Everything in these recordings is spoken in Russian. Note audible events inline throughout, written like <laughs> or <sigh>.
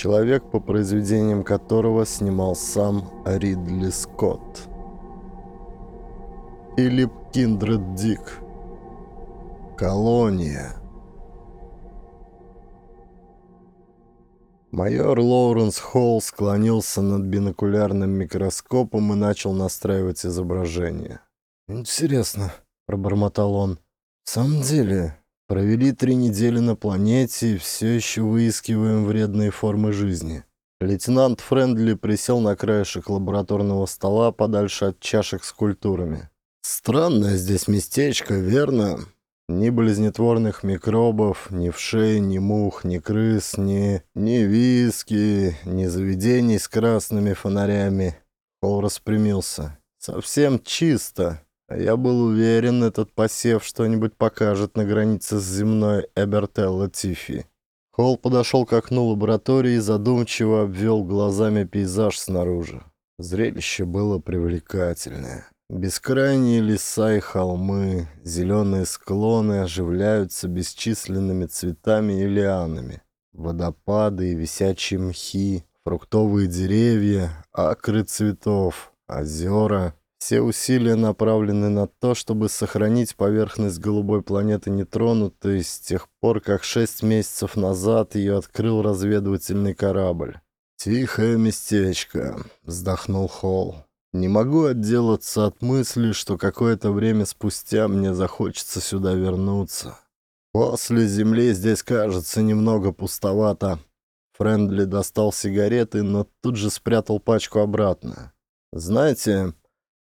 человек, по произведениям которого снимал сам Ридли Скотт. Филипп Киндред Дик. Колония. Майор Лоуренс Холл склонился над бинокулярным микроскопом и начал настраивать изображение. «Интересно», — пробормотал он. «В самом деле, провели три недели на планете и все еще выискиваем вредные формы жизни». Лейтенант Френдли присел на краешек лабораторного стола подальше от чашек с культурами. «Странное здесь местечко, верно? Ни болезнетворных микробов, ни вшей, ни мух, ни крыс, ни... ни виски, ни заведений с красными фонарями». Холл распрямился. «Совсем чисто. А я был уверен, этот посев что-нибудь покажет на границе с земной Эбертелло Тифи». Холл подошел к окну лаборатории и задумчиво обвел глазами пейзаж снаружи. Зрелище было привлекательное. Бескрайние леса и холмы, зеленые склоны оживляются бесчисленными цветами и лианами. Водопады и висячие мхи, фруктовые деревья, акры цветов, озера. Все усилия направлены на то, чтобы сохранить поверхность голубой планеты нетронутой с тех пор, как шесть месяцев назад ее открыл разведывательный корабль. «Тихое местечко», — вздохнул Холл. Не могу отделаться от мысли, что какое-то время спустя мне захочется сюда вернуться. После земли здесь кажется немного пустовато. Френдли достал сигареты, но тут же спрятал пачку обратно. Знаете,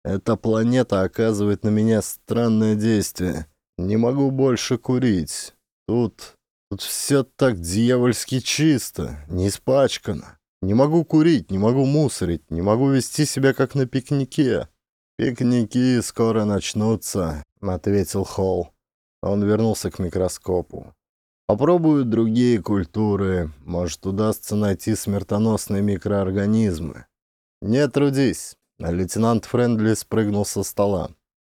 эта планета оказывает на меня странное действие. Не могу больше курить. Тут... тут все так дьявольски чисто, не испачкано. Не могу курить, не могу мусорить, не могу вести себя как на пикнике. Пикники скоро начнутся, ответил Холл. Он вернулся к микроскопу. Попробую другие культуры. Может, удастся найти смертоносные микроорганизмы. Не трудись. Лейтенант Френдли спрыгнул со стола.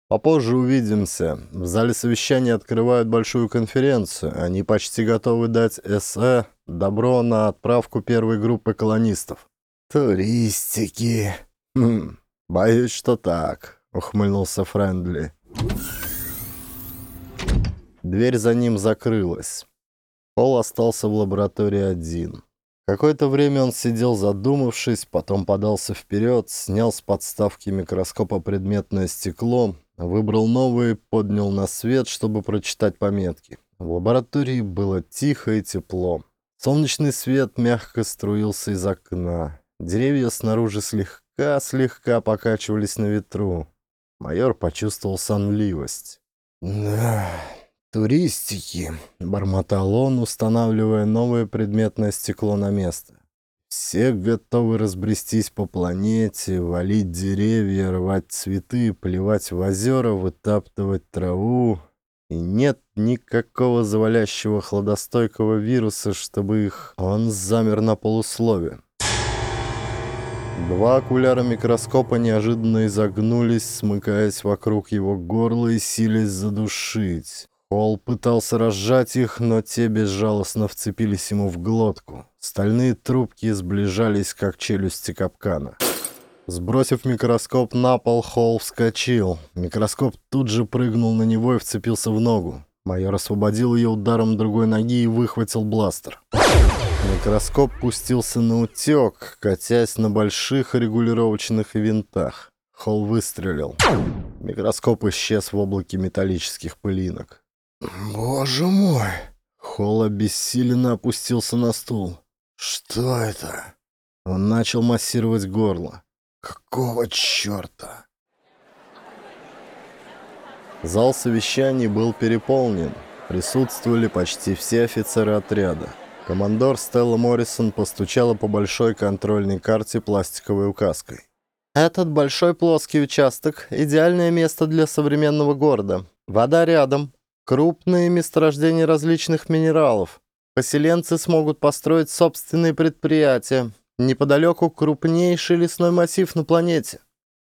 Попозже увидимся. В зале совещания открывают большую конференцию. Они почти готовы дать СЭ добро на отправку первой группы колонистов. Туристики. Хм, боюсь, что так, ухмыльнулся Френдли. Дверь за ним закрылась. Пол остался в лаборатории один. Какое-то время он сидел задумавшись, потом подался вперед, снял с подставки микроскопа предметное стекло, Выбрал новый, поднял на свет, чтобы прочитать пометки. В лаборатории было тихо и тепло. Солнечный свет мягко струился из окна. Деревья снаружи слегка-слегка покачивались на ветру. Майор почувствовал сонливость. «Да, туристики», — бормотал он, устанавливая новое предметное стекло на место. Все готовы разбрестись по планете, валить деревья, рвать цветы, плевать в озера, вытаптывать траву. И нет никакого завалящего хладостойкого вируса, чтобы их... Он замер на полуслове. Два окуляра микроскопа неожиданно изогнулись, смыкаясь вокруг его горла и силясь задушить. Холл пытался разжать их, но те безжалостно вцепились ему в глотку. Стальные трубки сближались, как челюсти капкана. Сбросив микроскоп на пол, Холл вскочил. Микроскоп тут же прыгнул на него и вцепился в ногу. Майор освободил ее ударом другой ноги и выхватил бластер. Микроскоп пустился на утек, катясь на больших регулировочных винтах. Холл выстрелил. Микроскоп исчез в облаке металлических пылинок. «Боже мой!» Холл обессиленно опустился на стул. «Что это?» Он начал массировать горло. «Какого черта?» Зал совещаний был переполнен. Присутствовали почти все офицеры отряда. Командор Стелла Моррисон постучала по большой контрольной карте пластиковой указкой. «Этот большой плоский участок — идеальное место для современного города. Вода рядом, Крупные месторождения различных минералов. Поселенцы смогут построить собственные предприятия. Неподалеку крупнейший лесной массив на планете.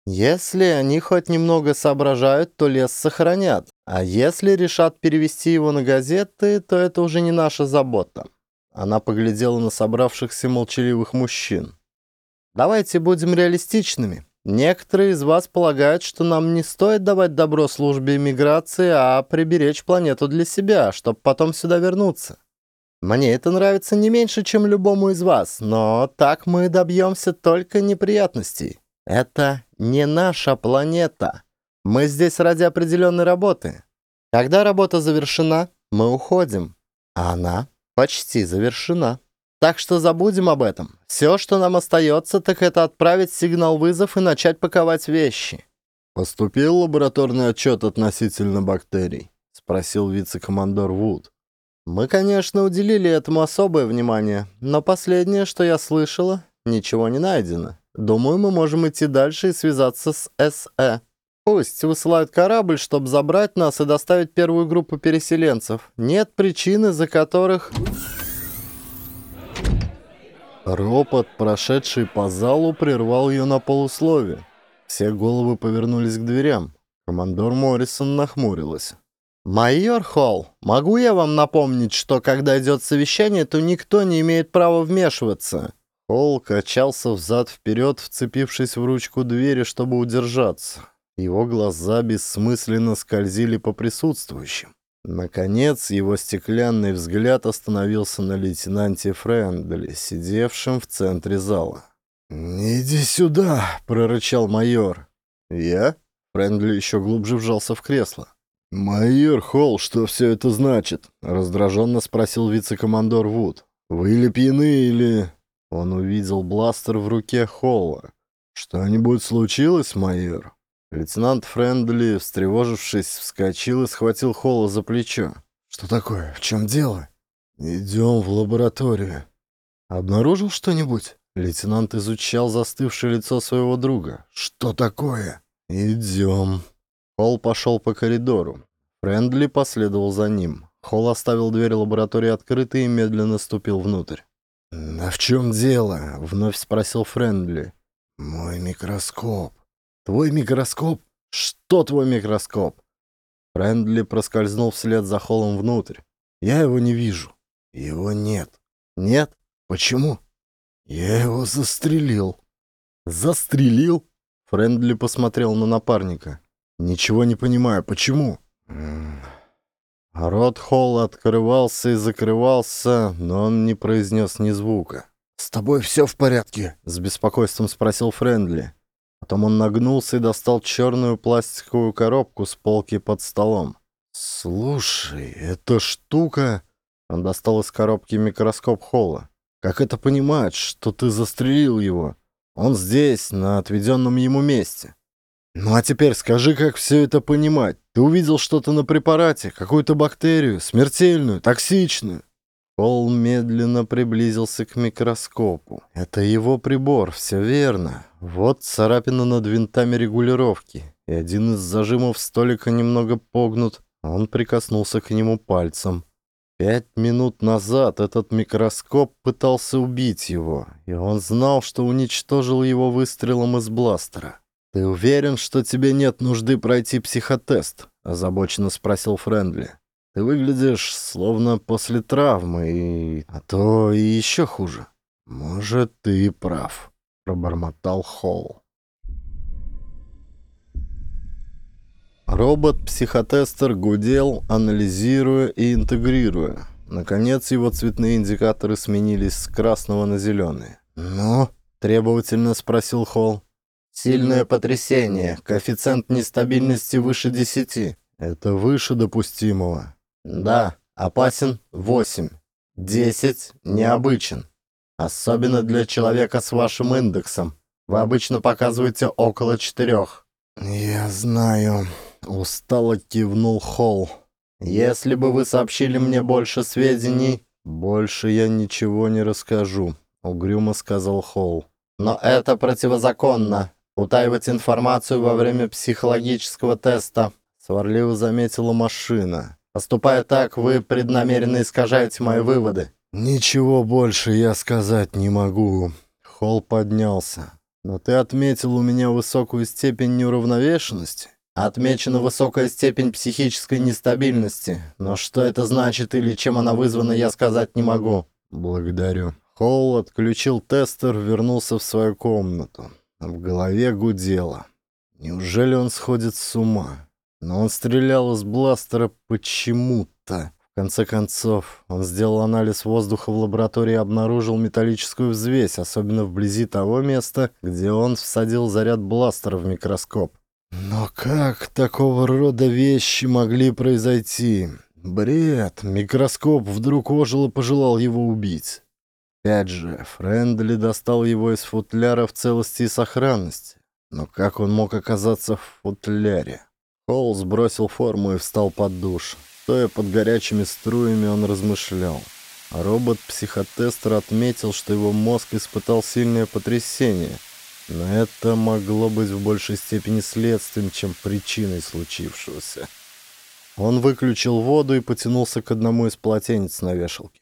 Если они хоть немного соображают, то лес сохранят. А если решат перевести его на газеты, то это уже не наша забота. Она поглядела на собравшихся молчаливых мужчин. «Давайте будем реалистичными. Некоторые из вас полагают, что нам не стоит давать добро службе иммиграции, а приберечь планету для себя, чтобы потом сюда вернуться. Мне это нравится не меньше, чем любому из вас, но так мы добьемся только неприятностей. Это не наша планета. Мы здесь ради определенной работы. Когда работа завершена, мы уходим. А она почти завершена. Так что забудем об этом. Все, что нам остается, так это отправить сигнал-вызов и начать паковать вещи». «Поступил лабораторный отчет относительно бактерий?» — спросил вице-командор Вуд. «Мы, конечно, уделили этому особое внимание, но последнее, что я слышала, ничего не найдено. Думаю, мы можем идти дальше и связаться с СЭ. Пусть высылают корабль, чтобы забрать нас и доставить первую группу переселенцев. Нет причин, из-за которых...» Ропот, прошедший по залу, прервал ее на полуслове. Все головы повернулись к дверям. Командор Моррисон нахмурилась. «Майор Холл, могу я вам напомнить, что когда идет совещание, то никто не имеет права вмешиваться?» Холл качался взад-вперед, вцепившись в ручку двери, чтобы удержаться. Его глаза бессмысленно скользили по присутствующим. Наконец, его стеклянный взгляд остановился на лейтенанте Френдли, сидевшем в центре зала. «Иди сюда!» — прорычал майор. «Я?» — Френдли еще глубже вжался в кресло. «Майор Холл, что все это значит?» — раздраженно спросил вице-командор Вуд. «Вы или пьяны, или...» Он увидел бластер в руке Холла. «Что-нибудь случилось, майор?» Лейтенант Френдли, встревожившись, вскочил и схватил Холла за плечо. «Что такое? В чем дело?» «Идем в лабораторию». «Обнаружил что-нибудь?» Лейтенант изучал застывшее лицо своего друга. «Что такое?» «Идем». Холл пошел по коридору. Френдли последовал за ним. Холл оставил дверь лаборатории открытой и медленно ступил внутрь. «А в чем дело?» — вновь спросил Френдли. «Мой микроскоп». «Твой микроскоп? Что твой микроскоп?» Френдли проскользнул вслед за Холлом внутрь. «Я его не вижу». «Его нет». «Нет? Почему?» «Я его застрелил». «Застрелил?» Френдли посмотрел на напарника. «Ничего не понимаю. Почему?» Рот Холла открывался и закрывался, но он не произнес ни звука. «С тобой все в порядке?» — с беспокойством спросил Френдли. Потом он нагнулся и достал черную пластиковую коробку с полки под столом. «Слушай, эта штука...» Он достал из коробки микроскоп Холла. «Как это понимать, что ты застрелил его? Он здесь, на отведенном ему месте. Ну а теперь скажи, как все это понимать? Ты увидел что-то на препарате, какую-то бактерию, смертельную, токсичную?» Холл медленно приблизился к микроскопу. Это его прибор, все верно. Вот царапина над винтами регулировки, и один из зажимов столика немного погнут. Он прикоснулся к нему пальцем. Пять минут назад этот микроскоп пытался убить его, и он знал, что уничтожил его выстрелом из бластера. «Ты уверен, что тебе нет нужды пройти психотест?» — озабоченно спросил Френдли. Ты выглядишь словно после травмы, и... а то и еще хуже. Может, ты и прав, пробормотал Холл. Робот-психотестер гудел, анализируя и интегрируя. Наконец его цветные индикаторы сменились с красного на зеленый. «Ну?» — требовательно спросил Холл. «Сильное потрясение. Коэффициент нестабильности выше десяти». «Это выше допустимого. Да, опасен 8. 10 необычен. Особенно для человека с вашим индексом. Вы обычно показываете около 4. Я знаю, устало кивнул Холл. Если бы вы сообщили мне больше сведений, больше я ничего не расскажу, угрюмо сказал Холл. Но это противозаконно. Утаивать информацию во время психологического теста. Сварливо заметила машина. Поступая так, вы преднамеренно искажаете мои выводы. Ничего больше я сказать не могу. Холл поднялся. Но ты отметил у меня высокую степень неуравновешенности. Отмечена высокая степень психической нестабильности. Но что это значит или чем она вызвана, я сказать не могу. «Благодарю». Холл отключил тестер, вернулся в свою комнату. В голове гудело. Неужели он сходит с ума? Но он стрелял из бластера почему-то. В конце концов, он сделал анализ воздуха в лаборатории и обнаружил металлическую взвесь, особенно вблизи того места, где он всадил заряд бластера в микроскоп. Но как такого рода вещи могли произойти? Бред. Микроскоп вдруг ожил и пожелал его убить. Опять же, Френдли достал его из футляра в целости и сохранности. Но как он мог оказаться в футляре? Холл сбросил форму и встал под душ. Стоя под горячими струями, он размышлял. Робот-психотестер отметил, что его мозг испытал сильное потрясение. Но это могло быть в большей степени следствием, чем причиной случившегося. Он выключил воду и потянулся к одному из полотенец на вешалке.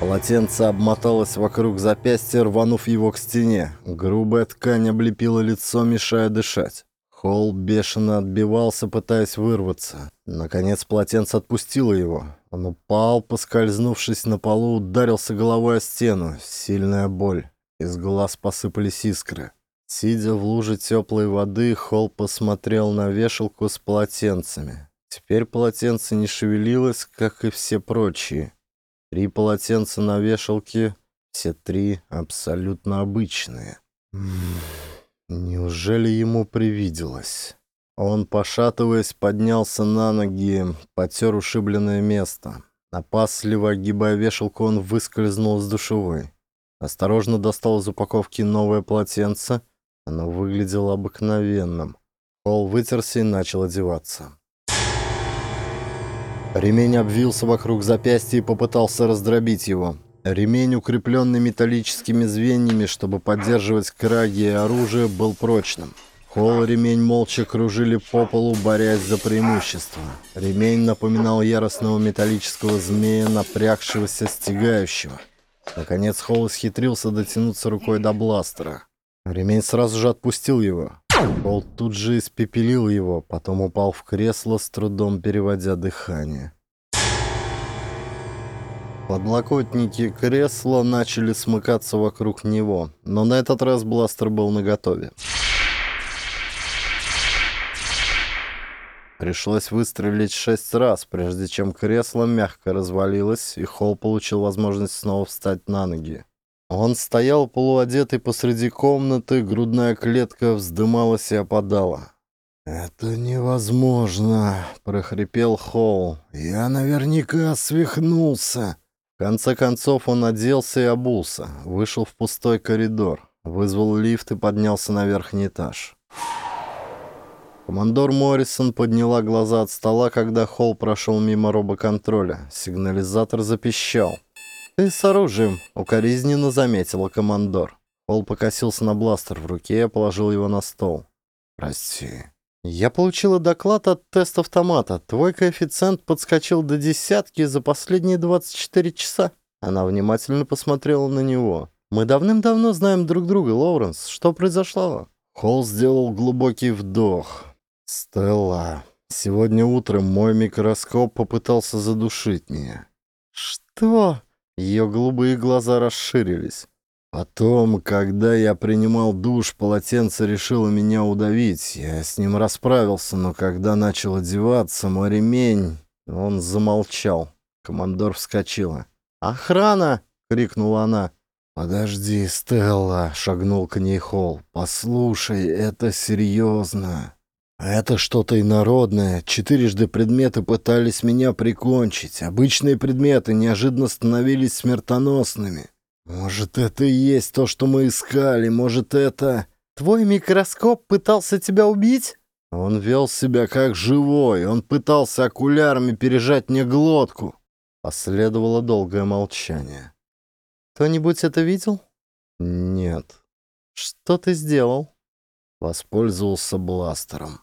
Полотенце обмоталось вокруг запястья, рванув его к стене. Грубая ткань облепила лицо, мешая дышать. Холл бешено отбивался, пытаясь вырваться. Наконец полотенце отпустило его. Он упал, поскользнувшись на полу, ударился головой о стену. Сильная боль. Из глаз посыпались искры. Сидя в луже теплой воды, Холл посмотрел на вешалку с полотенцами. Теперь полотенце не шевелилось, как и все прочие. Три полотенца на вешалке, все три абсолютно обычные. Неужели ему привиделось? Он, пошатываясь, поднялся на ноги, потер ушибленное место. Опасливо огибая вешалку, он выскользнул из душевой. Осторожно достал из упаковки новое полотенце. Оно выглядело обыкновенным. Пол вытерся и начал одеваться. Ремень обвился вокруг запястья и попытался раздробить его. Ремень, укрепленный металлическими звеньями, чтобы поддерживать краги и оружие, был прочным. Холл и ремень молча кружили по полу, борясь за преимущество. Ремень напоминал яростного металлического змея, напрягшегося, стягающего. Наконец Холл исхитрился дотянуться рукой до бластера. Ремень сразу же отпустил его. Холл тут же испепелил его, потом упал в кресло, с трудом переводя дыхание. Подлокотники кресла начали смыкаться вокруг него, но на этот раз бластер был наготове. Пришлось выстрелить шесть раз, прежде чем кресло мягко развалилось, и Холл получил возможность снова встать на ноги. Он стоял полуодетый посреди комнаты, грудная клетка вздымалась и опадала. «Это невозможно», — прохрипел Холл. «Я наверняка свихнулся». В конце концов он оделся и обулся, вышел в пустой коридор, вызвал лифт и поднялся на верхний этаж. Командор Моррисон подняла глаза от стола, когда Холл прошел мимо робоконтроля. Сигнализатор запищал. «Ты с оружием», — укоризненно заметила командор. Холл покосился на бластер в руке и положил его на стол. «Прости». «Я получила доклад от тест-автомата. Твой коэффициент подскочил до десятки за последние 24 часа». Она внимательно посмотрела на него. «Мы давным-давно знаем друг друга, Лоуренс. Что произошло?» Холл сделал глубокий вдох. «Стелла, сегодня утром мой микроскоп попытался задушить меня». «Что?» Ее голубые глаза расширились. Потом, когда я принимал душ, полотенце решило меня удавить. Я с ним расправился, но когда начал одеваться, мой ремень... Он замолчал. Командор вскочила. «Охрана!» — крикнула она. «Подожди, Стелла!» — шагнул к ней Холл. «Послушай, это серьезно!» «Это что-то инородное. Четырежды предметы пытались меня прикончить. Обычные предметы неожиданно становились смертоносными. Может, это и есть то, что мы искали. Может, это...» «Твой микроскоп пытался тебя убить?» Он вел себя как живой. Он пытался окулярами пережать мне глотку. Последовало долгое молчание. «Кто-нибудь это видел?» «Нет». «Что ты сделал?» Воспользовался бластером.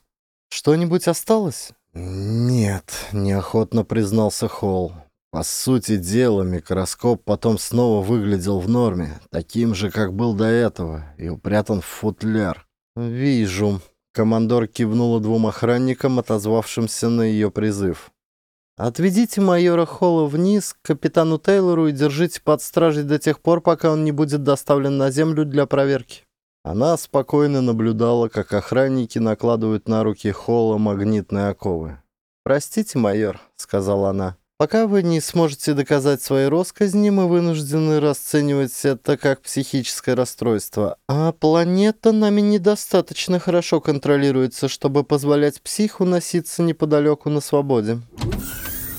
Что-нибудь осталось? Нет, неохотно признался Холл. По сути дела, микроскоп потом снова выглядел в норме, таким же, как был до этого, и упрятан в футляр. «Вижу». Командор кивнула двум охранникам, отозвавшимся на ее призыв. Отведите майора Холла вниз к капитану Тейлору и держите под стражей до тех пор, пока он не будет доставлен на землю для проверки». Она спокойно наблюдала, как охранники накладывают на руки Холла магнитные оковы. «Простите, майор», — сказала она. «Пока вы не сможете доказать свои росказни, мы вынуждены расценивать это как психическое расстройство. А планета нами недостаточно хорошо контролируется, чтобы позволять психу носиться неподалеку на свободе».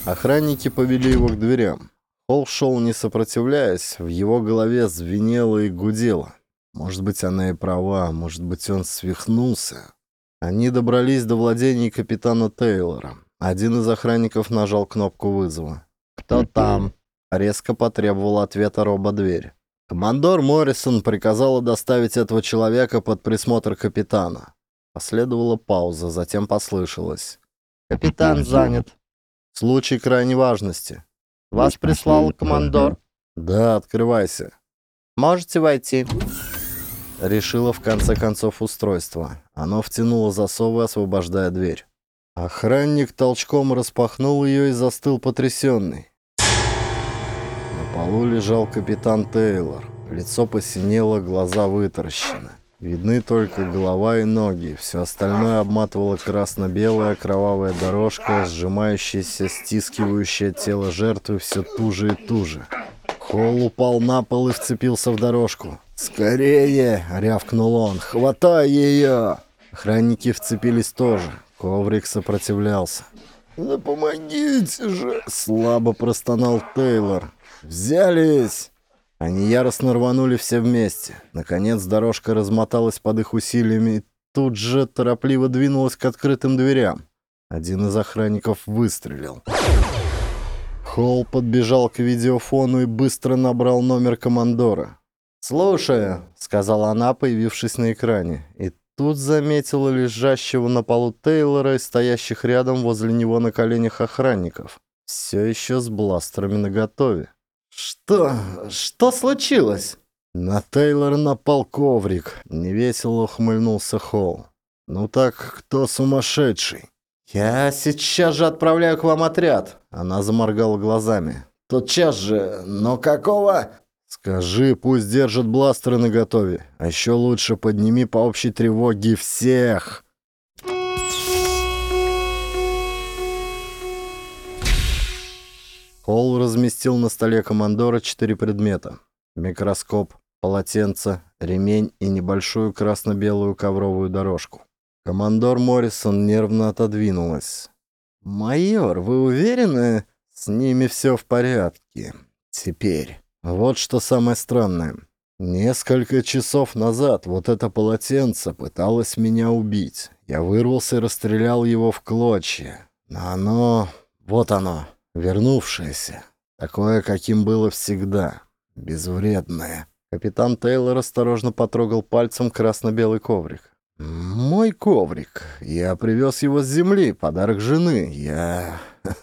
Охранники повели его к дверям. Холл шел не сопротивляясь, в его голове звенело и гудело. Может быть, она и права, может быть, он свихнулся. Они добрались до владений капитана Тейлора. Один из охранников нажал кнопку вызова. «Кто там?» — резко потребовал ответа робо-дверь. Командор Моррисон приказала доставить этого человека под присмотр капитана. Последовала пауза, затем послышалось. «Капитан занят. Случай крайней важности. Вас прислал командор?» «Да, открывайся». «Можете войти». Решила в конце концов устройство. Оно втянуло засовы, освобождая дверь. Охранник толчком распахнул ее и застыл потрясенный. На полу лежал капитан Тейлор. Лицо посинело, глаза вытаращены. Видны только голова и ноги. Все остальное обматывала красно-белая кровавая дорожка, сжимающаяся, стискивающая тело жертвы все туже и туже. Холл упал на пол и вцепился в дорожку. «Скорее!» — рявкнул он. «Хватай ее!» Охранники вцепились тоже. Коврик сопротивлялся. «Да помогите же!» — слабо простонал Тейлор. «Взялись!» Они яростно рванули все вместе. Наконец дорожка размоталась под их усилиями и тут же торопливо двинулась к открытым дверям. Один из охранников выстрелил. Холл подбежал к видеофону и быстро набрал номер командора. «Слушаю», — сказала она, появившись на экране. И тут заметила лежащего на полу Тейлора и стоящих рядом возле него на коленях охранников. Все еще с бластерами наготове. «Что? Что случилось?» На Тейлора напал коврик. Невесело ухмыльнулся Холл. «Ну так кто сумасшедший?» «Я сейчас же отправляю к вам отряд!» Она заморгала глазами. «Тотчас же! Но какого...» «Скажи, пусть держат бластеры наготове. А еще лучше подними по общей тревоге всех!» Холл разместил на столе командора четыре предмета. Микроскоп, полотенце, ремень и небольшую красно-белую ковровую дорожку. Командор Моррисон нервно отодвинулась. «Майор, вы уверены? С ними все в порядке. Теперь. Вот что самое странное. Несколько часов назад вот это полотенце пыталось меня убить. Я вырвался и расстрелял его в клочья. Но оно... Вот оно, вернувшееся. Такое, каким было всегда. Безвредное. Капитан Тейлор осторожно потрогал пальцем красно-белый коврик. «Мой коврик. Я привез его с земли, подарок жены. Я... <laughs>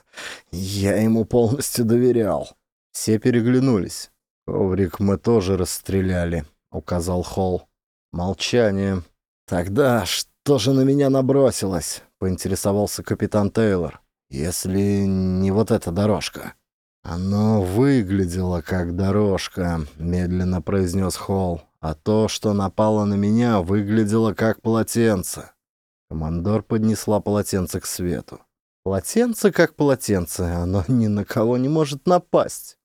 я ему полностью доверял». Все переглянулись. «Коврик мы тоже расстреляли», — указал Холл. Молчание. «Тогда что же на меня набросилось?» — поинтересовался капитан Тейлор. «Если не вот эта дорожка». «Оно выглядело как дорожка», — медленно произнес Холл. «А то, что напало на меня, выглядело как полотенце». Командор поднесла полотенце к свету. «Полотенце как полотенце, оно ни на кого не может напасть».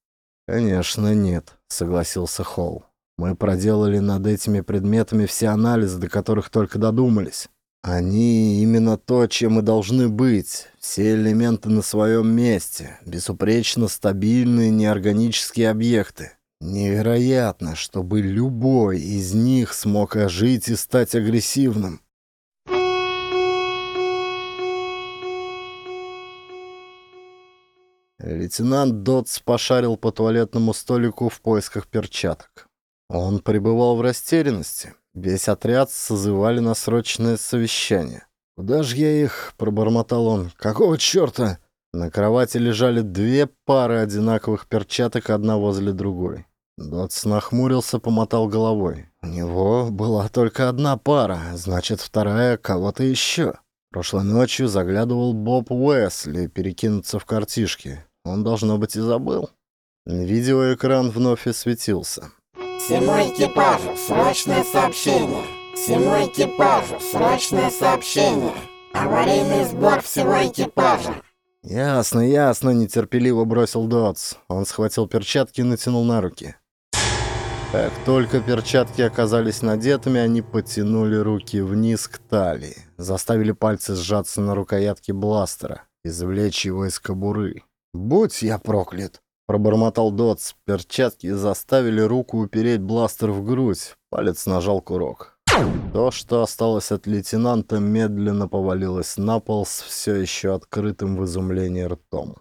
«Конечно, нет», — согласился Холл. «Мы проделали над этими предметами все анализы, до которых только додумались. Они именно то, чем и должны быть. Все элементы на своем месте. Безупречно стабильные неорганические объекты. Невероятно, чтобы любой из них смог ожить и стать агрессивным. Лейтенант Дотс пошарил по туалетному столику в поисках перчаток. Он пребывал в растерянности. Весь отряд созывали на срочное совещание. «Куда же я их?» — пробормотал он. «Какого черта?» На кровати лежали две пары одинаковых перчаток, одна возле другой. Дотс нахмурился, помотал головой. У него была только одна пара, значит, вторая кого-то еще. Прошлой ночью заглядывал Боб Уэсли перекинуться в картишки. Он, должно быть, и забыл. Видеоэкран вновь осветился. Всему экипажу срочное сообщение. Всему экипажу срочное сообщение. Аварийный сбор всего экипажа. «Ясно, ясно», — нетерпеливо бросил Дотс. Он схватил перчатки и натянул на руки. Как только перчатки оказались надетыми, они потянули руки вниз к талии, заставили пальцы сжаться на рукоятке бластера, извлечь его из кобуры. «Будь я проклят!» — пробормотал Дотс. Перчатки заставили руку упереть бластер в грудь. Палец нажал курок. То, что осталось от лейтенанта, медленно повалилось на пол с все еще открытым в изумлении ртом.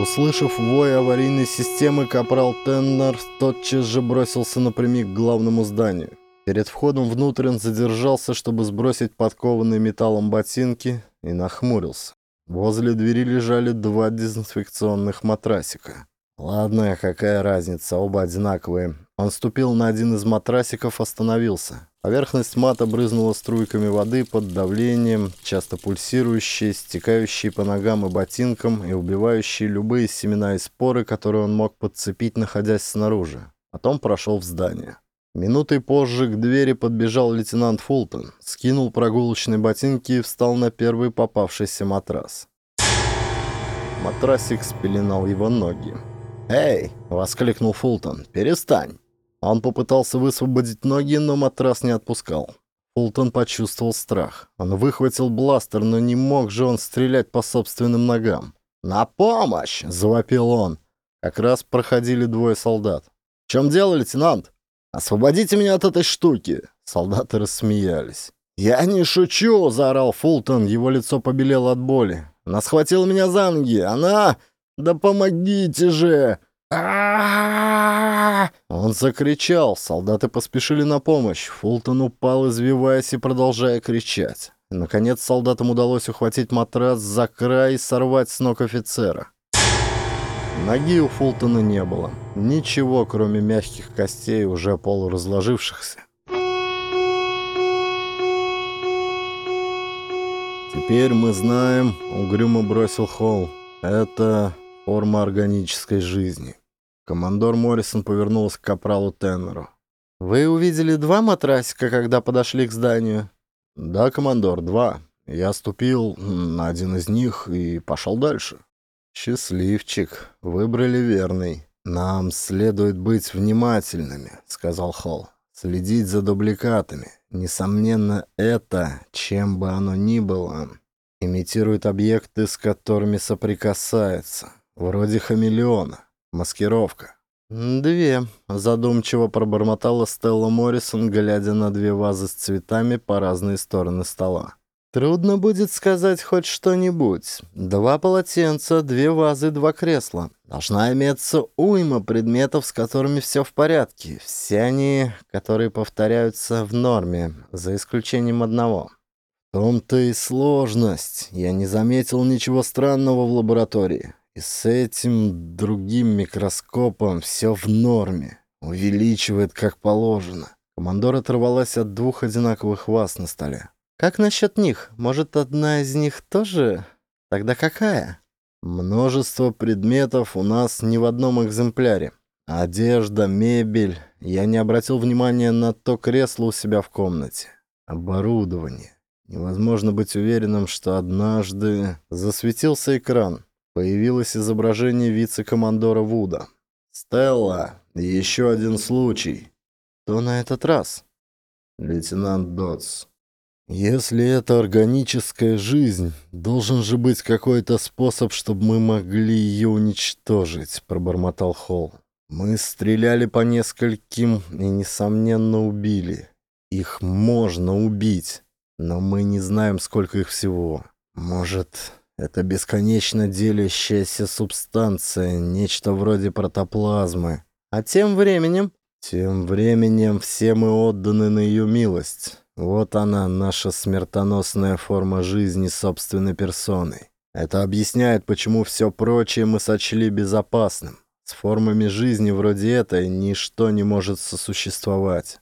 Услышав вой аварийной системы, капрал Теннер тотчас же бросился напрямик к главному зданию. Перед входом внутрь он задержался, чтобы сбросить подкованные металлом ботинки, и нахмурился. Возле двери лежали два дезинфекционных матрасика. Ладно, какая разница, оба одинаковые. Он ступил на один из матрасиков, остановился. Поверхность мата брызнула струйками воды под давлением, часто пульсирующей, стекающей по ногам и ботинкам и убивающей любые семена и споры, которые он мог подцепить, находясь снаружи. Потом прошел в здание. Минутой позже к двери подбежал лейтенант Фултон, скинул прогулочные ботинки и встал на первый попавшийся матрас. Матрасик спеленал его ноги. «Эй!» — воскликнул Фултон. «Перестань!» Он попытался высвободить ноги, но матрас не отпускал. Фултон почувствовал страх. Он выхватил бластер, но не мог же он стрелять по собственным ногам. «На помощь!» — завопил он. Как раз проходили двое солдат. «В чем дело, лейтенант? Освободите меня от этой штуки!» Солдаты рассмеялись. «Я не шучу!» — заорал Фултон. Его лицо побелело от боли. «Она схватила меня за ноги! Она...» «Да помогите же!» Он закричал, солдаты поспешили на помощь. Фултон упал, извиваясь и продолжая кричать. Наконец солдатам удалось ухватить матрас за край и сорвать с ног офицера. Ноги у Фултона не было. Ничего, кроме мягких костей, уже полуразложившихся. «Теперь мы знаем», — угрюмо бросил Холл. «Это форма органической жизни. Командор Моррисон повернулся к капралу Теннеру. «Вы увидели два матрасика, когда подошли к зданию?» «Да, командор, два. Я ступил на один из них и пошел дальше». «Счастливчик. Выбрали верный. Нам следует быть внимательными», — сказал Холл. «Следить за дубликатами. Несомненно, это, чем бы оно ни было, имитирует объекты, с которыми соприкасается. Вроде хамелеона. Маскировка. «Две», — задумчиво пробормотала Стелла Моррисон, глядя на две вазы с цветами по разные стороны стола. «Трудно будет сказать хоть что-нибудь. Два полотенца, две вазы, два кресла. Должна иметься уйма предметов, с которыми все в порядке. Все они, которые повторяются в норме, за исключением одного. В том-то и сложность. Я не заметил ничего странного в лаборатории. И с этим другим микроскопом все в норме. Увеличивает как положено. Командор оторвалась от двух одинаковых ваз на столе. «Как насчет них? Может, одна из них тоже? Тогда какая?» «Множество предметов у нас не в одном экземпляре. Одежда, мебель. Я не обратил внимания на то кресло у себя в комнате. Оборудование. Невозможно быть уверенным, что однажды засветился экран. Появилось изображение вице-командора Вуда. «Стелла, еще один случай». «Кто на этот раз?» «Лейтенант Дотс». «Если это органическая жизнь, должен же быть какой-то способ, чтобы мы могли ее уничтожить», — пробормотал Холл. «Мы стреляли по нескольким и, несомненно, убили. Их можно убить, но мы не знаем, сколько их всего. Может, это бесконечно делящаяся субстанция, нечто вроде протоплазмы. А тем временем... Тем временем все мы отданы на ее милость. Вот она, наша смертоносная форма жизни собственной персоной. Это объясняет, почему все прочее мы сочли безопасным. С формами жизни вроде этой ничто не может сосуществовать.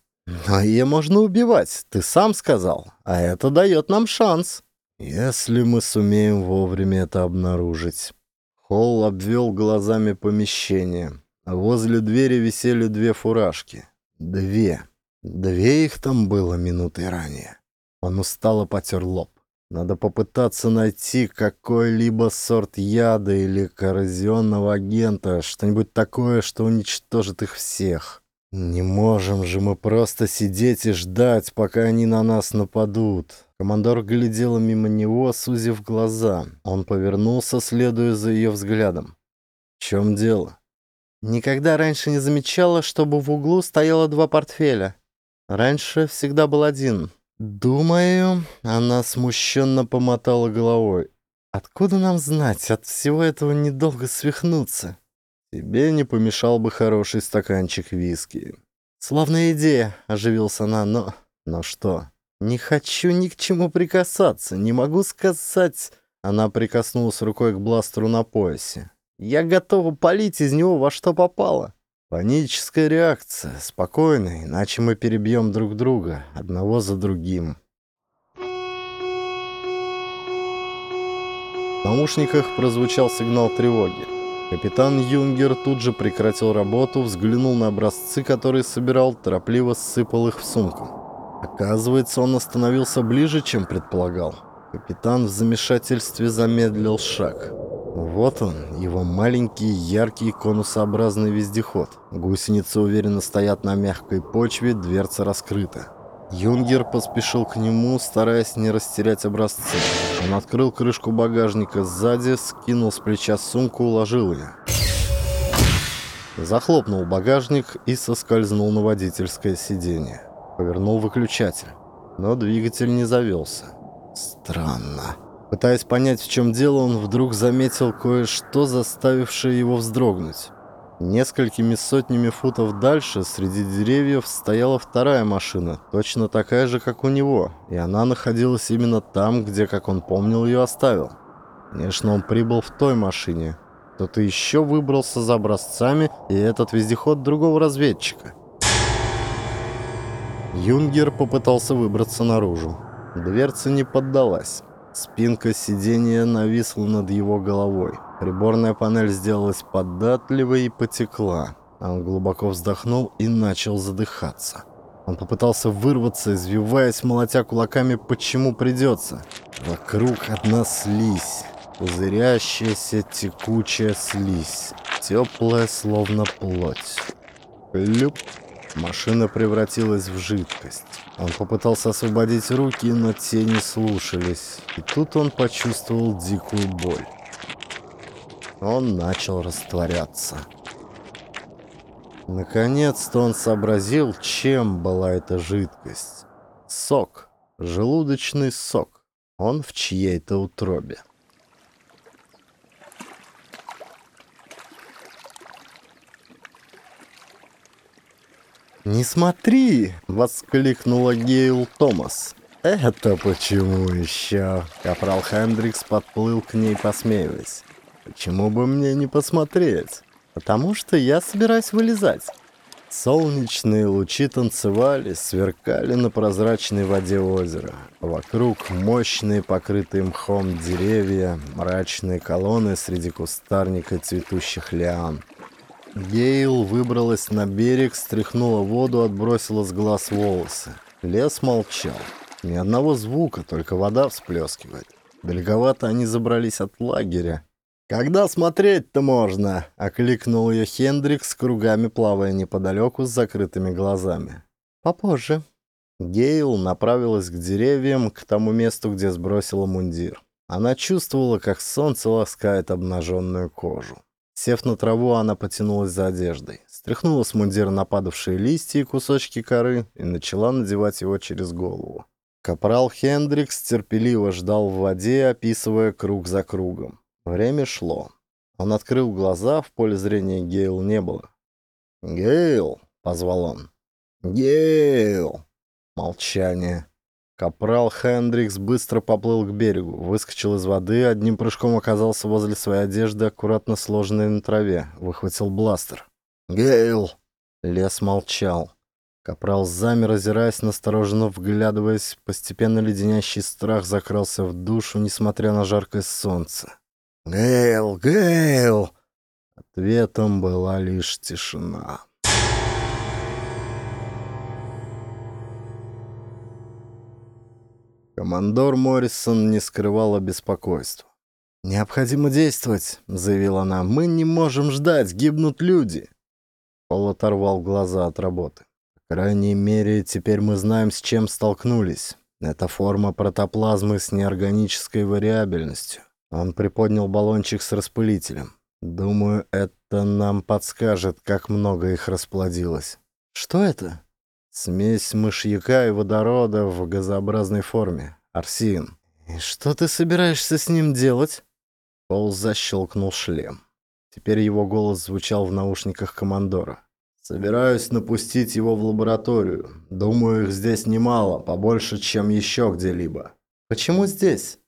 Но ее можно убивать, ты сам сказал, а это дает нам шанс. Если мы сумеем вовремя это обнаружить. Холл обвел глазами помещение. Возле двери висели две фуражки. Две. Две их там было минуты ранее. Он устало потер лоб. Надо попытаться найти какой-либо сорт яда или коррозионного агента, что-нибудь такое, что уничтожит их всех. Не можем же мы просто сидеть и ждать, пока они на нас нападут. Командор глядела мимо него, сузив глаза. Он повернулся, следуя за ее взглядом. В чем дело? Никогда раньше не замечала, чтобы в углу стояло два портфеля. Раньше всегда был один. Думаю, она смущенно помотала головой. Откуда нам знать, от всего этого недолго свихнуться? Тебе не помешал бы хороший стаканчик виски. Славная идея, оживился она, но... Но что? Не хочу ни к чему прикасаться, не могу сказать... Она прикоснулась рукой к бластеру на поясе. Я готова палить из него во что попало. Паническая реакция. Спокойно, иначе мы перебьем друг друга, одного за другим. В наушниках прозвучал сигнал тревоги. Капитан Юнгер тут же прекратил работу, взглянул на образцы, которые собирал, торопливо сыпал их в сумку. Оказывается, он остановился ближе, чем предполагал. Капитан в замешательстве замедлил шаг. Вот он, его маленький, яркий, конусообразный вездеход. Гусеницы уверенно стоят на мягкой почве, дверца раскрыта. Юнгер поспешил к нему, стараясь не растерять образцы. Он открыл крышку багажника сзади, скинул с плеча сумку, уложил ее. Захлопнул багажник и соскользнул на водительское сиденье. Повернул выключатель. Но двигатель не завелся. Странно. Пытаясь понять, в чем дело, он вдруг заметил кое-что, заставившее его вздрогнуть. Несколькими сотнями футов дальше, среди деревьев, стояла вторая машина, точно такая же, как у него, и она находилась именно там, где, как он помнил, ее оставил. Конечно, он прибыл в той машине. Кто-то еще выбрался за образцами, и этот вездеход другого разведчика. Юнгер попытался выбраться наружу. Дверца не поддалась. Спинка сиденья нависла над его головой. Приборная панель сделалась податливой и потекла. Он глубоко вздохнул и начал задыхаться. Он попытался вырваться, извиваясь, молотя кулаками, почему придется. Вокруг одна слизь. Пузырящаяся, текучая слизь. Теплая, словно плоть. Люп. Машина превратилась в жидкость. Он попытался освободить руки, но те не слушались. И тут он почувствовал дикую боль. Он начал растворяться. Наконец-то он сообразил, чем была эта жидкость. Сок. Желудочный сок. Он в чьей-то утробе. «Не смотри!» — воскликнула Гейл Томас. «Это почему еще?» Капрал Хендрикс подплыл к ней, посмеиваясь. «Почему бы мне не посмотреть?» «Потому что я собираюсь вылезать». Солнечные лучи танцевали, сверкали на прозрачной воде озера. Вокруг мощные, покрытые мхом деревья, мрачные колонны среди кустарника цветущих лиан. Гейл выбралась на берег, стряхнула воду, отбросила с глаз волосы. Лес молчал. Ни одного звука, только вода всплескивает. Далековато они забрались от лагеря. «Когда смотреть-то можно?» — окликнул ее Хендрикс, кругами плавая неподалеку с закрытыми глазами. «Попозже». Гейл направилась к деревьям, к тому месту, где сбросила мундир. Она чувствовала, как солнце ласкает обнаженную кожу. Сев на траву, она потянулась за одеждой, стряхнула с мундира нападавшие листья и кусочки коры и начала надевать его через голову. Капрал Хендрикс терпеливо ждал в воде, описывая круг за кругом. Время шло. Он открыл глаза, в поле зрения Гейл не было. «Гейл!» — позвал он. «Гейл!» Молчание. Капрал Хендрикс быстро поплыл к берегу, выскочил из воды, одним прыжком оказался возле своей одежды, аккуратно сложенной на траве, выхватил бластер. «Гейл!» Лес молчал. Капрал замер, озираясь, настороженно вглядываясь. Постепенно леденящий страх закрался в душу, несмотря на жаркое солнце. «Гейл! Гейл!» Ответом была лишь тишина. Командор Моррисон не скрывала беспокойства. «Необходимо действовать», — заявила она. «Мы не можем ждать, гибнут люди». Пол оторвал глаза от работы. «По крайней мере, теперь мы знаем, с чем столкнулись. Это форма протоплазмы с неорганической вариабельностью». Он приподнял баллончик с распылителем. «Думаю, это нам подскажет, как много их расплодилось». «Что это?» Смесь мышьяка и водорода в газообразной форме. Арсин. И что ты собираешься с ним делать? Пол защелкнул шлем. Теперь его голос звучал в наушниках командора. «Собираюсь напустить его в лабораторию. Думаю, их здесь немало, побольше, чем еще где-либо». «Почему здесь?»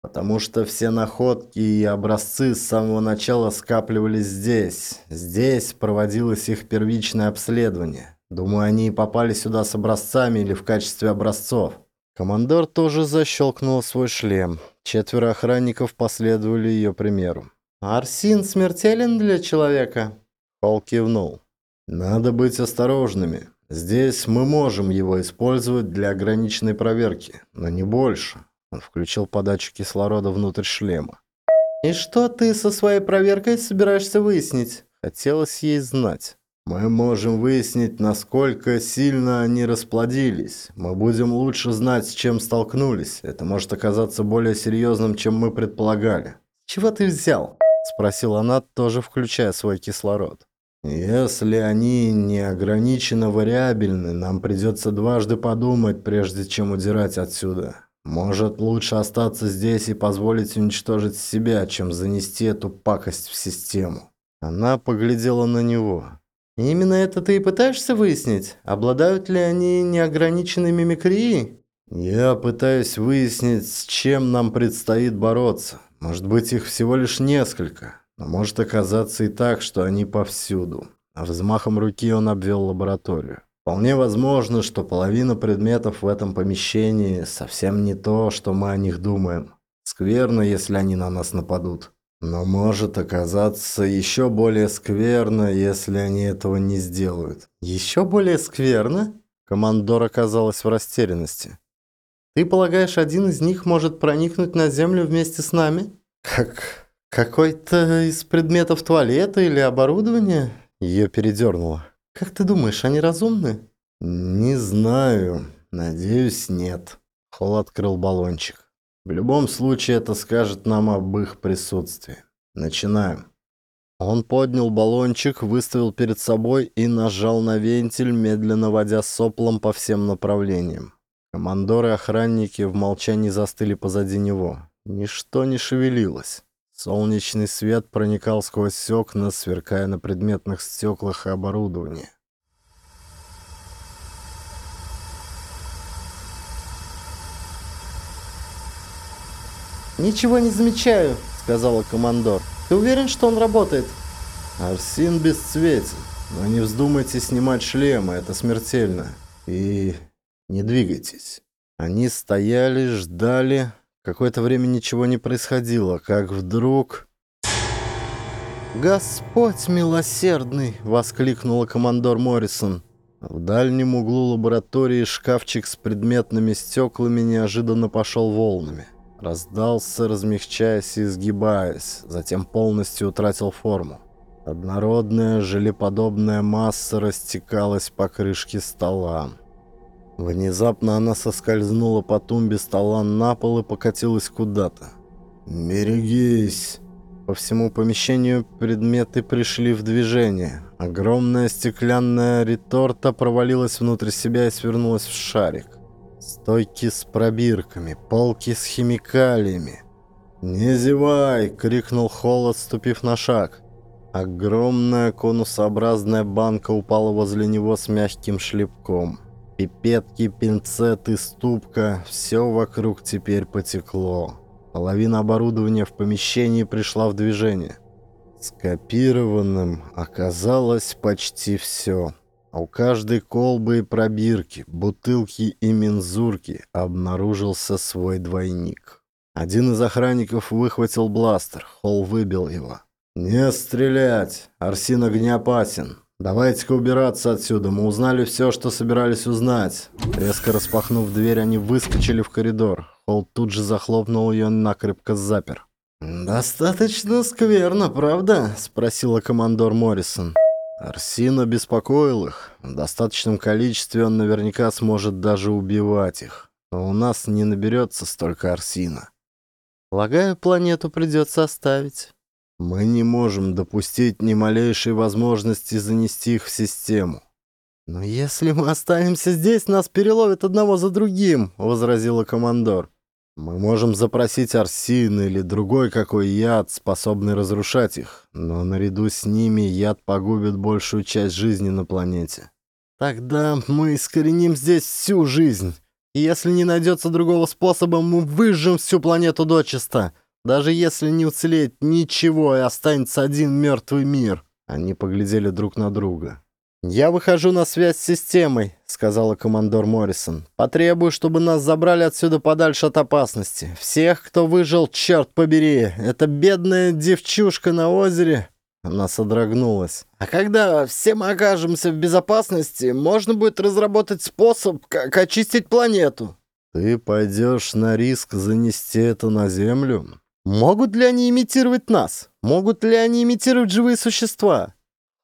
«Потому что все находки и образцы с самого начала скапливались здесь. Здесь проводилось их первичное обследование. Думаю, они попали сюда с образцами или в качестве образцов. Командор тоже защелкнул свой шлем. Четверо охранников последовали ее примеру. «Арсин смертелен для человека?» Пол кивнул. «Надо быть осторожными. Здесь мы можем его использовать для ограниченной проверки, но не больше». Он включил подачу кислорода внутрь шлема. «И что ты со своей проверкой собираешься выяснить?» Хотелось ей знать. Мы можем выяснить, насколько сильно они расплодились. Мы будем лучше знать, с чем столкнулись. Это может оказаться более серьезным, чем мы предполагали. «Чего ты взял?» – спросила она, тоже включая свой кислород. «Если они неограниченно вариабельны, нам придется дважды подумать, прежде чем удирать отсюда. Может, лучше остаться здесь и позволить уничтожить себя, чем занести эту пакость в систему». Она поглядела на него. Именно это ты и пытаешься выяснить? Обладают ли они неограниченной мимикрией? Я пытаюсь выяснить, с чем нам предстоит бороться. Может быть, их всего лишь несколько. Но может оказаться и так, что они повсюду. Взмахом руки он обвел лабораторию. Вполне возможно, что половина предметов в этом помещении совсем не то, что мы о них думаем. Скверно, если они на нас нападут. Но может оказаться еще более скверно, если они этого не сделают. Еще более скверно? Командор оказалась в растерянности. Ты полагаешь, один из них может проникнуть на Землю вместе с нами? Как какой-то из предметов туалета или оборудования? Ее передернуло. Как ты думаешь, они разумны? Не знаю. Надеюсь, нет. Холл открыл баллончик. В любом случае это скажет нам об их присутствии. Начинаем. Он поднял баллончик, выставил перед собой и нажал на вентиль, медленно водя соплом по всем направлениям. Командоры и охранники в молчании застыли позади него. Ничто не шевелилось. Солнечный свет проникал сквозь окна, сверкая на предметных стеклах и оборудовании. «Ничего не замечаю», — сказала командор. «Ты уверен, что он работает?» «Арсин бесцветен, но не вздумайте снимать шлемы, это смертельно. И не двигайтесь». Они стояли, ждали. Какое-то время ничего не происходило, как вдруг... «Господь милосердный!» — воскликнула командор Моррисон. В дальнем углу лаборатории шкафчик с предметными стеклами неожиданно пошел волнами. Раздался, размягчаясь и изгибаясь, затем полностью утратил форму. Однородная желеподобная масса растекалась по крышке стола. Внезапно она соскользнула по тумбе стола на пол и покатилась куда-то. «Берегись!» По всему помещению предметы пришли в движение. Огромная стеклянная реторта провалилась внутрь себя и свернулась в шарик. Стойки с пробирками, полки с химикалиями. «Не зевай!» — крикнул Холл, отступив на шаг. Огромная конусообразная банка упала возле него с мягким шлепком. Пипетки, пинцеты, ступка — все вокруг теперь потекло. Половина оборудования в помещении пришла в движение. Скопированным оказалось почти все. У каждой колбы и пробирки, бутылки и мензурки обнаружился свой двойник. Один из охранников выхватил бластер, Холл выбил его. «Не стрелять! Арсин огнеопасен! Давайте-ка убираться отсюда, мы узнали все, что собирались узнать!» Резко распахнув дверь, они выскочили в коридор. Холл тут же захлопнул ее накрепко запер. «Достаточно скверно, правда?» — спросила командор Моррисон. Арсин обеспокоил их. В достаточном количестве он наверняка сможет даже убивать их. Но у нас не наберется столько Арсина. Полагаю, планету придется оставить. Мы не можем допустить ни малейшей возможности занести их в систему. «Но если мы останемся здесь, нас переловят одного за другим», — возразила командор. Мы можем запросить арсин или другой какой яд, способный разрушать их, но наряду с ними яд погубит большую часть жизни на планете. Тогда мы искореним здесь всю жизнь. И если не найдется другого способа, мы выжжем всю планету дочисто. Даже если не уцелеет ничего и останется один мертвый мир. Они поглядели друг на друга. «Я выхожу на связь с системой», — сказала командор Моррисон. «Потребую, чтобы нас забрали отсюда подальше от опасности. Всех, кто выжил, черт побери. Эта бедная девчушка на озере...» Она содрогнулась. «А когда все мы окажемся в безопасности, можно будет разработать способ, как очистить планету». «Ты пойдешь на риск занести это на Землю?» «Могут ли они имитировать нас? Могут ли они имитировать живые существа?»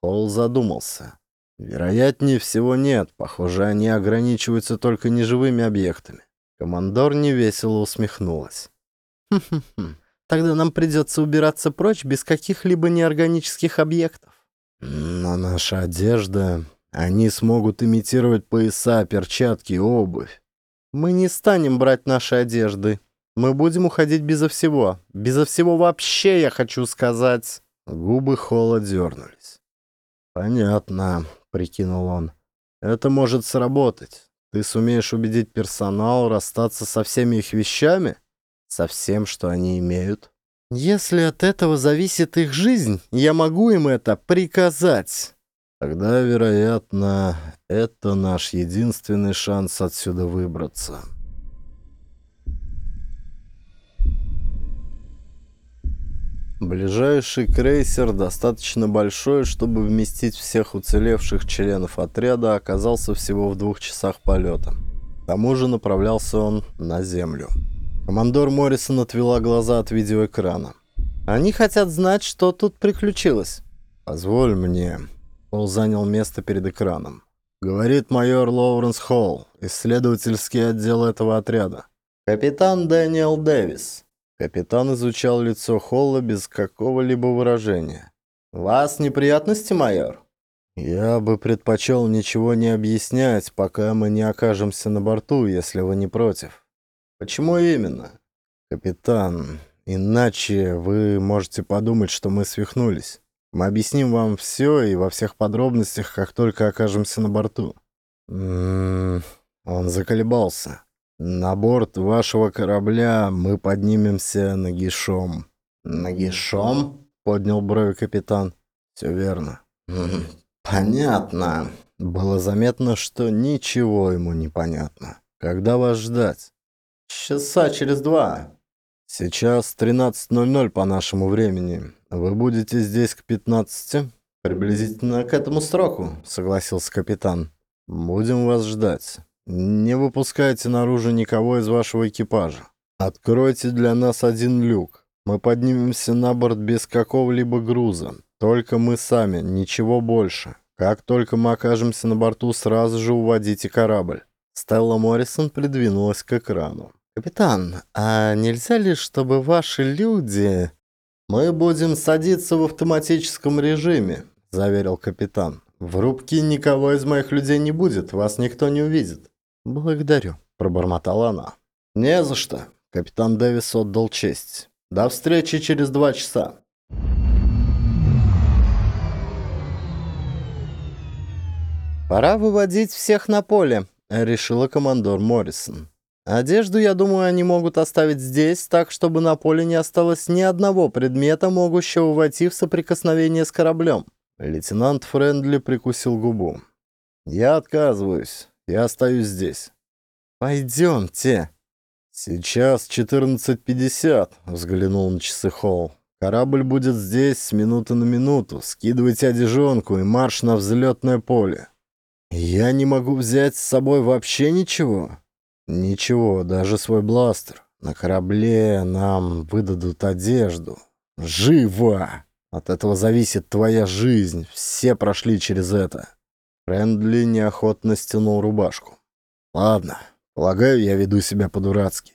Холл задумался. Вероятнее всего нет. Похоже, они ограничиваются только неживыми объектами. Командор невесело усмехнулась. «Хм-хм-хм. Тогда нам придется убираться прочь без каких-либо неорганических объектов». «Но наша одежда... Они смогут имитировать пояса, перчатки, обувь. Мы не станем брать наши одежды. Мы будем уходить безо всего. Безо всего вообще, я хочу сказать». Губы Холла дернулись. «Понятно прикинул он. «Это может сработать. Ты сумеешь убедить персонал расстаться со всеми их вещами? Со всем, что они имеют?» «Если от этого зависит их жизнь, я могу им это приказать». «Тогда, вероятно, это наш единственный шанс отсюда выбраться». Ближайший крейсер, достаточно большой, чтобы вместить всех уцелевших членов отряда, оказался всего в двух часах полета. К тому же направлялся он на Землю. Командор Моррисон отвела глаза от видеоэкрана. «Они хотят знать, что тут приключилось». «Позволь мне». Пол занял место перед экраном. Говорит майор Лоуренс Холл, исследовательский отдел этого отряда. «Капитан Дэниел Дэвис, Капитан изучал лицо Холла без какого-либо выражения. «Вас неприятности, майор?» «Я бы предпочел ничего не объяснять, пока мы не окажемся на борту, если вы не против». «Почему именно?» «Капитан, иначе вы можете подумать, что мы свихнулись. Мы объясним вам все и во всех подробностях, как только окажемся на борту». «М-м-м...» Он заколебался. На борт вашего корабля мы поднимемся нагишом. Нагишом? Поднял брови капитан. Все верно. Понятно. Было заметно, что ничего ему не понятно. Когда вас ждать? Часа через два. Сейчас 13.00 по нашему времени. Вы будете здесь к 15? Приблизительно к этому сроку, согласился капитан. Будем вас ждать. Не выпускайте наружу никого из вашего экипажа. Откройте для нас один люк. Мы поднимемся на борт без какого-либо груза. Только мы сами, ничего больше. Как только мы окажемся на борту, сразу же уводите корабль». Стелла Моррисон придвинулась к экрану. «Капитан, а нельзя ли, чтобы ваши люди...» «Мы будем садиться в автоматическом режиме», — заверил капитан. «В рубке никого из моих людей не будет, вас никто не увидит». «Благодарю», — пробормотала она. «Не за что», — капитан Дэвис отдал честь. «До встречи через два часа». «Пора выводить всех на поле», — решила командор Моррисон. «Одежду, я думаю, они могут оставить здесь, так, чтобы на поле не осталось ни одного предмета, могущего войти в соприкосновение с кораблем». Лейтенант Френдли прикусил губу. Я отказываюсь. Я остаюсь здесь. Пойдемте. Сейчас 14.50, взглянул на часы Холл. Корабль будет здесь с минуты на минуту. Скидывайте одежонку и марш на взлетное поле. Я не могу взять с собой вообще ничего. Ничего, даже свой бластер. На корабле нам выдадут одежду. Живо! От этого зависит твоя жизнь. Все прошли через это. Френдли неохотно стянул рубашку. Ладно, полагаю, я веду себя по-дурацки.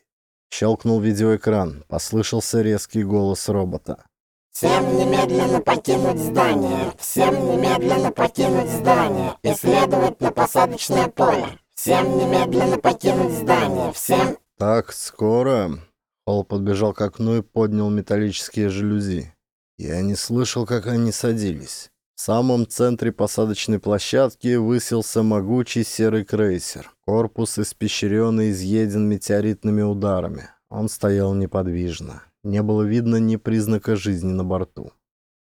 Щелкнул видеоэкран. Послышался резкий голос робота. Всем немедленно покинуть здание. Всем немедленно покинуть здание. И следовать на посадочное поле. Всем немедленно покинуть здание. Всем... Так скоро? Холл подбежал к окну и поднял металлические жалюзи. Я не слышал, как они садились. В самом центре посадочной площадки высился могучий серый крейсер. Корпус испещрен и изъеден метеоритными ударами. Он стоял неподвижно. Не было видно ни признака жизни на борту.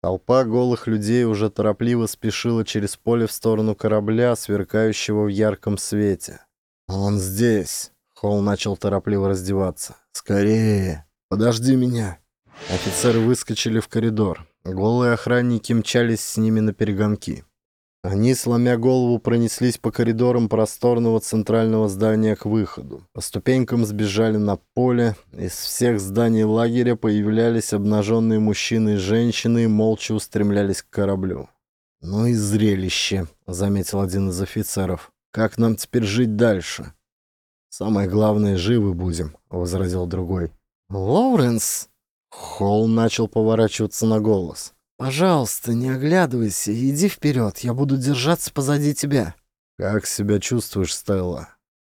Толпа голых людей уже торопливо спешила через поле в сторону корабля, сверкающего в ярком свете. «Он здесь!» — Холл начал торопливо раздеваться. «Скорее! Подожди меня!» Офицеры выскочили в коридор. Голые охранники мчались с ними на перегонки. Они, сломя голову, пронеслись по коридорам просторного центрального здания к выходу. По ступенькам сбежали на поле. Из всех зданий лагеря появлялись обнаженные мужчины и женщины и молча устремлялись к кораблю. «Ну и зрелище», — заметил один из офицеров. «Как нам теперь жить дальше?» «Самое главное, живы будем», — возразил другой. «Лоуренс!» Холл начал поворачиваться на голос. «Пожалуйста, не оглядывайся, иди вперед, я буду держаться позади тебя». «Как себя чувствуешь, Стелла?»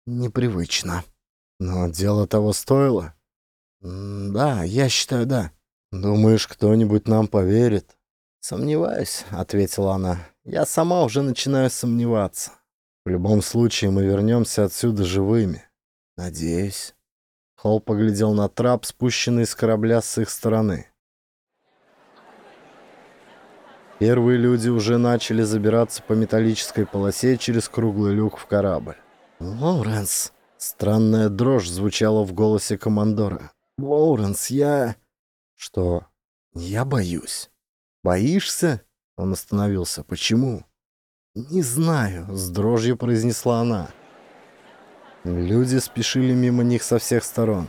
«Непривычно». «Но дело того стоило?» «Да, я считаю, да». «Думаешь, кто-нибудь нам поверит?» «Сомневаюсь», — ответила она. «Я сама уже начинаю сомневаться. В любом случае мы вернемся отсюда живыми». «Надеюсь». Холл поглядел на трап, спущенный с корабля с их стороны. Первые люди уже начали забираться по металлической полосе через круглый люк в корабль. «Лоуренс!» Странная дрожь звучала в голосе командора. «Лоуренс, я...» «Что?» «Я боюсь». «Боишься?» Он остановился. «Почему?» «Не знаю», — с дрожью произнесла она. Люди спешили мимо них со всех сторон.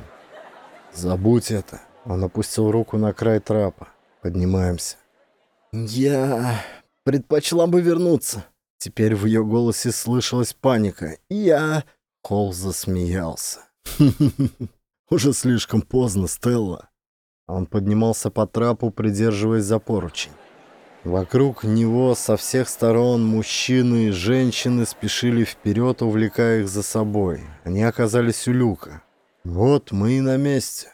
«Забудь это!» Он опустил руку на край трапа. «Поднимаемся». «Я предпочла бы вернуться». Теперь в ее голосе слышалась паника. «Я...» Холл засмеялся. <laughs> «Уже слишком поздно, Стелла». Он поднимался по трапу, придерживаясь за поручень. Вокруг него со всех сторон мужчины и женщины спешили вперед, увлекая их за собой. Они оказались у люка. «Вот мы и на месте».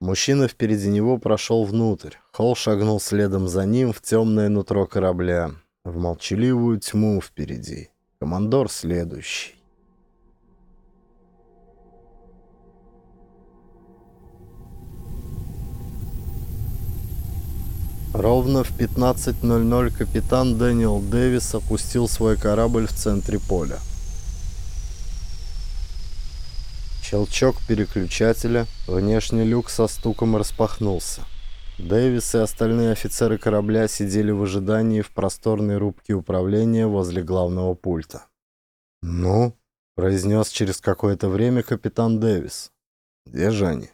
Мужчина впереди него прошел внутрь. Холл шагнул следом за ним в темное нутро корабля, в молчаливую тьму впереди. Командор следующий. Ровно в 15.00 капитан Дэниел Дэвис опустил свой корабль в центре поля. Щелчок переключателя, внешний люк со стуком распахнулся. Дэвис и остальные офицеры корабля сидели в ожидании в просторной рубке управления возле главного пульта. «Ну?» — произнес через какое-то время капитан Дэвис. «Где же они?»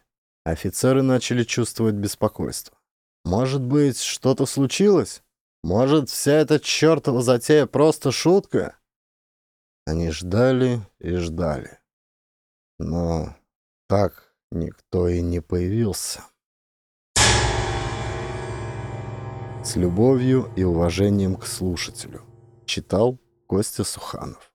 Офицеры начали чувствовать беспокойство. Может быть, что-то случилось? Может, вся эта чертова затея просто шутка? Они ждали и ждали. Но так никто и не появился. С любовью и уважением к слушателю. Читал Костя Суханов.